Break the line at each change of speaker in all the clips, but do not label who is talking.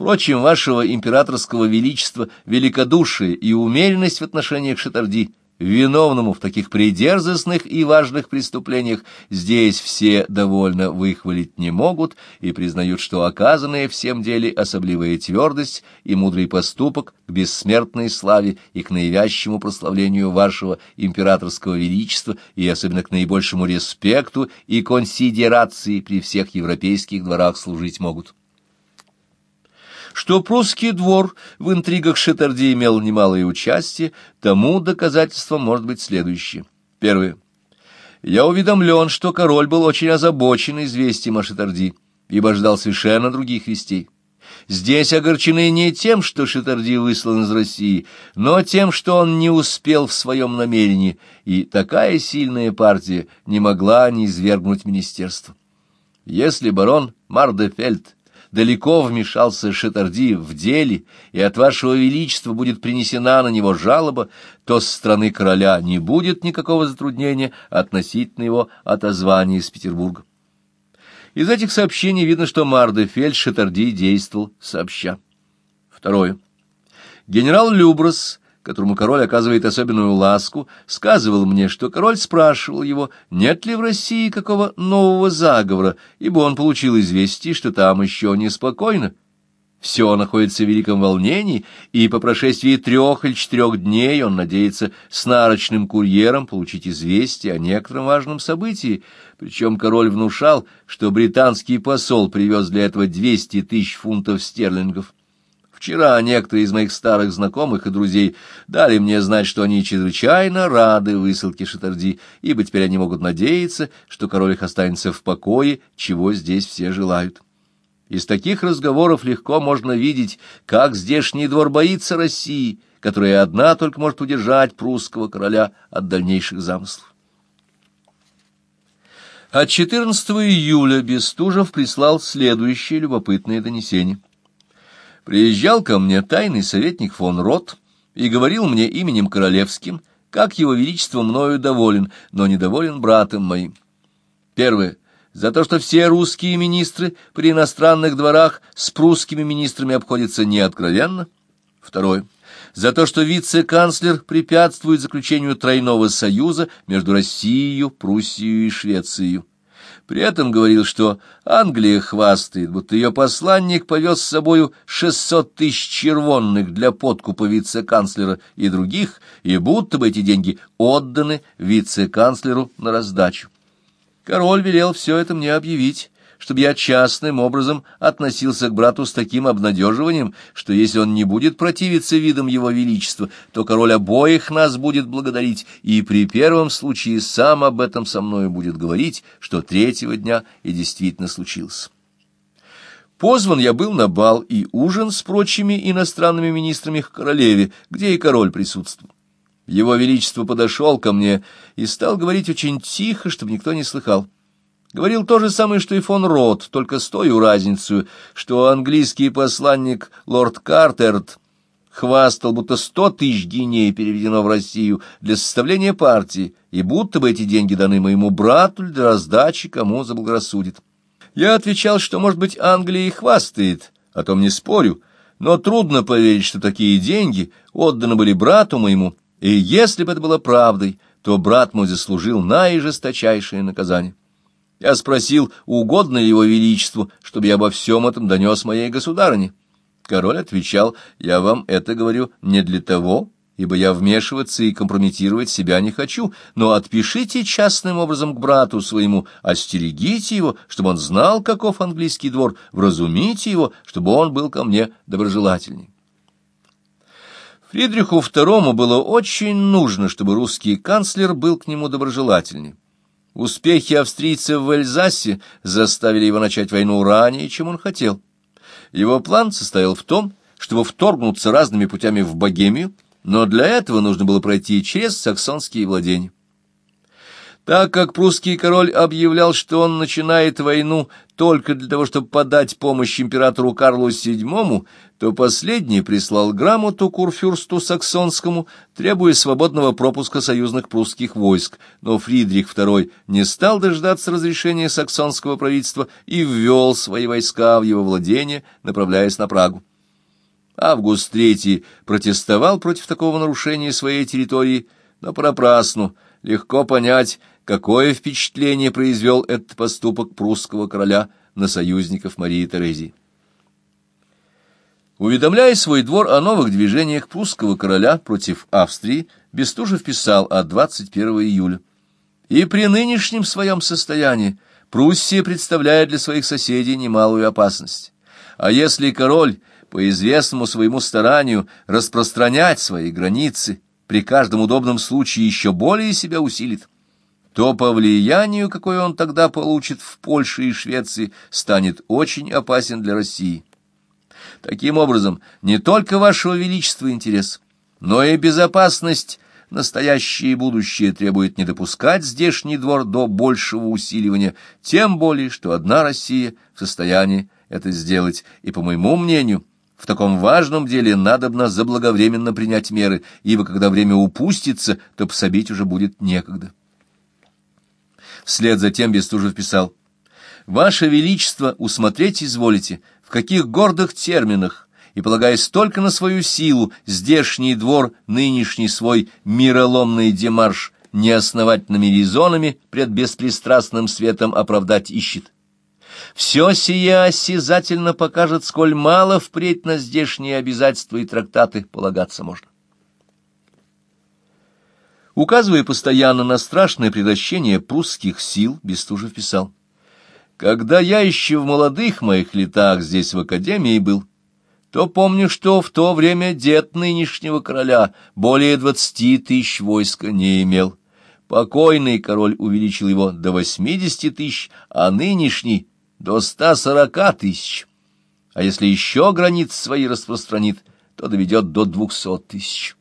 Впрочем, вашего императорского величества великодушие и умеренность в отношениях Шатарди виновному в таких придерзостных и важных преступлениях здесь все довольно выхвалить не могут и признают, что оказанная всем деле особливая твердость и мудрый поступок к бессмертной славе и к наивящему прославлению вашего императорского величества и особенно к наибольшему респекту и консидерации при всех европейских дворах служить могут. Что прусский двор в интригах Шетарди имел немалое участие, тому доказательством может быть следующее. Первое. Я уведомлен, что король был очень озабочен известием о Шетарди, ибо ждал совершенно других вестей. Здесь огорчены не тем, что Шетарди выслан из России, но тем, что он не успел в своем намерении, и такая сильная партия не могла не извергнуть министерство. Если барон Мардефельд далеко вмешался Шетарди в деле, и от вашего величества будет принесена на него жалоба, то со стороны короля не будет никакого затруднения относительно его отозвания из Петербурга. Из этих сообщений видно, что Мардефельд Шетарди действовал сообща. Второе. Генерал Люброс которому король оказывает особенную ласку, сказывал мне, что король спрашивал его, нет ли в России какого нового заговора, ибо он получил известие, что там еще неспокойно. Все находится в великом волнении, и по прошествии трех или четырех дней он надеется с нарочным курьером получить известие о некотором важном событии, причем король внушал, что британский посол привез для этого двести тысяч фунтов стерлингов. Вчера некоторые из моих старых знакомых и друзей дали мне знать, что они чрезвычайно рады высылке Шатарди, ибо теперь они могут надеяться, что король их останется в покое, чего здесь все желают. Из таких разговоров легко можно видеть, как здешний двор боится России, которая одна только может удержать прусского короля от дальнейших замыслов. От 14 июля Бестужев прислал следующее любопытное донесение. Приезжал ко мне тайный советник фон Рот и говорил мне именем королевским, как его величество мною доволен, но недоволен братом моим. Первое. За то, что все русские министры при иностранных дворах с прусскими министрами обходятся неоткровенно. Второе. За то, что вице-канцлер препятствует заключению тройного союза между Россией, Пруссией и Швецией. При этом говорил, что Англия хвастает, будто ее посланник повез с собою шестьсот тысяч червонных для подкупа вице-канцлера и других, и будто бы эти деньги отданы вице-канцлеру на раздачу. Король велел все это мне объявить, чтобы я частным образом относился к брату с таким обнадеживанием, что если он не будет противиться видам его величества, то король обоих нас будет благодарить, и при первом случае сам об этом со мною будет говорить, что третьего дня и действительно случилось. Позван я был на бал и ужин с прочими иностранными министрами к королеве, где и король присутствовал. Его Величество подошел ко мне и стал говорить очень тихо, чтобы никто не слыхал. Говорил то же самое, что и фон Рот, только с той разницей, что английский посланник лорд Картерт хвастал, будто сто тысяч гиней переведено в Россию для составления партии, и будто бы эти деньги даны моему брату для раздачи, кому заблагорассудит. Я отвечал, что, может быть, Англия и хвастает, о том не спорю, но трудно поверить, что такие деньги отданы были брату моему, и если бы это было правдой, то брат мой заслужил наижесточайшее наказание. Я спросил, угодно ли его величеству, чтобы я обо всем этом донес моей государыне. Король отвечал, я вам это говорю не для того, ибо я вмешиваться и компрометировать себя не хочу, но отпишите частным образом к брату своему, остерегите его, чтобы он знал, каков английский двор, вразумите его, чтобы он был ко мне доброжелательней. Фридриху II было очень нужно, чтобы русский канцлер был к нему доброжелательней. Успехи австрийцев в Эльзасе заставили его начать войну ранее, чем он хотел. Его план состоял в том, чтобы вторгнуться разными путями в Богемию, но для этого нужно было пройти через саксонские владения. Так как прусский король объявлял, что он начинает войну только для того, чтобы подать помощь императору Карлу VII, то последний прислал грамоту курфюрсту саксонскому, требуя свободного пропуска союзных прусских войск, но Фридрих II не стал дождаться разрешения саксонского правительства и ввел свои войска в его владение, направляясь на Прагу. Август III протестовал против такого нарушения своей территории, но понапрасну, легко понять, какое впечатление произвел этот поступок прусского короля на союзников Марии Терезии. Уведомляя свой двор о новых движениях прусского короля против Австрии, Бестужев писал от 21 июля. «И при нынешнем своем состоянии Пруссия представляет для своих соседей немалую опасность. А если король, по известному своему старанию, распространять свои границы, при каждом удобном случае еще более себя усилит, то по влиянию, какое он тогда получит в Польше и Швеции, станет очень опасен для России». Таким образом, не только вашего величества интерес, но и безопасность настоящее и будущее требует не допускать здешний двор до большего усиливания, тем более, что одна Россия в состоянии это сделать, и, по моему мнению, в таком важном деле надобно заблаговременно принять меры, ибо когда время упустится, то пособить уже будет некогда. Вслед за тем Бестужев писал, «Ваше Величество усмотреть изволите, в каких гордых терминах, и, полагаясь только на свою силу, здешний двор нынешний свой мироломный демарш неосновательными резонами пред беспристрастным светом оправдать ищет. Все сие осязательно покажет, сколь мало впредь на здешние обязательства и трактаты полагаться можно. Указывая постоянно на страшное превращение прусских сил, Бестужев писал, когда я еще в молодых моих летах здесь в академии был, то помню, что в то время дед нынешнего короля более двадцати тысяч войска не имел. Покойный король увеличил его до восьмидесяти тысяч, а нынешний — до ста сорока тысяч. А если еще границы свои распространит, то доведет до двухсот тысяч.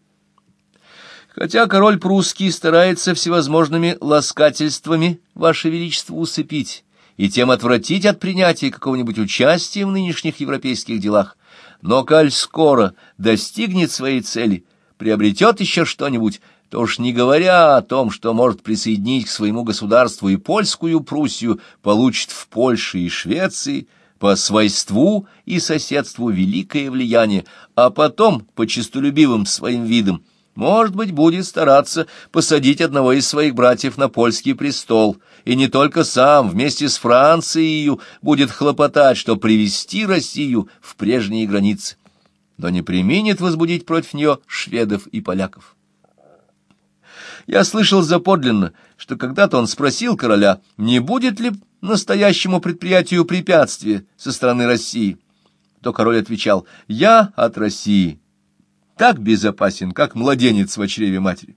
Хотя король прусский старается всевозможными ласкательствами, Ваше Величество, усыпить, и тем отвратить от принятия какого-нибудь участия в нынешних европейских делах. Но коль скоро достигнет своей цели, приобретет еще что-нибудь, то уж не говоря о том, что может присоединить к своему государству и польскую Пруссию, получит в Польше и Швеции по свойству и соседству великое влияние, а потом, по честолюбивым своим видам, может быть, будет стараться посадить одного из своих братьев на польский престол, и не только сам, вместе с Францией будет хлопотать, что привести Россию в прежние границы, но не применит возбудить против нее шведов и поляков. Я слышал заподлинно, что когда-то он спросил короля, не будет ли настоящему предприятию препятствия со стороны России. То король отвечал, «Я от России, так безопасен, как младенец в чреве матери.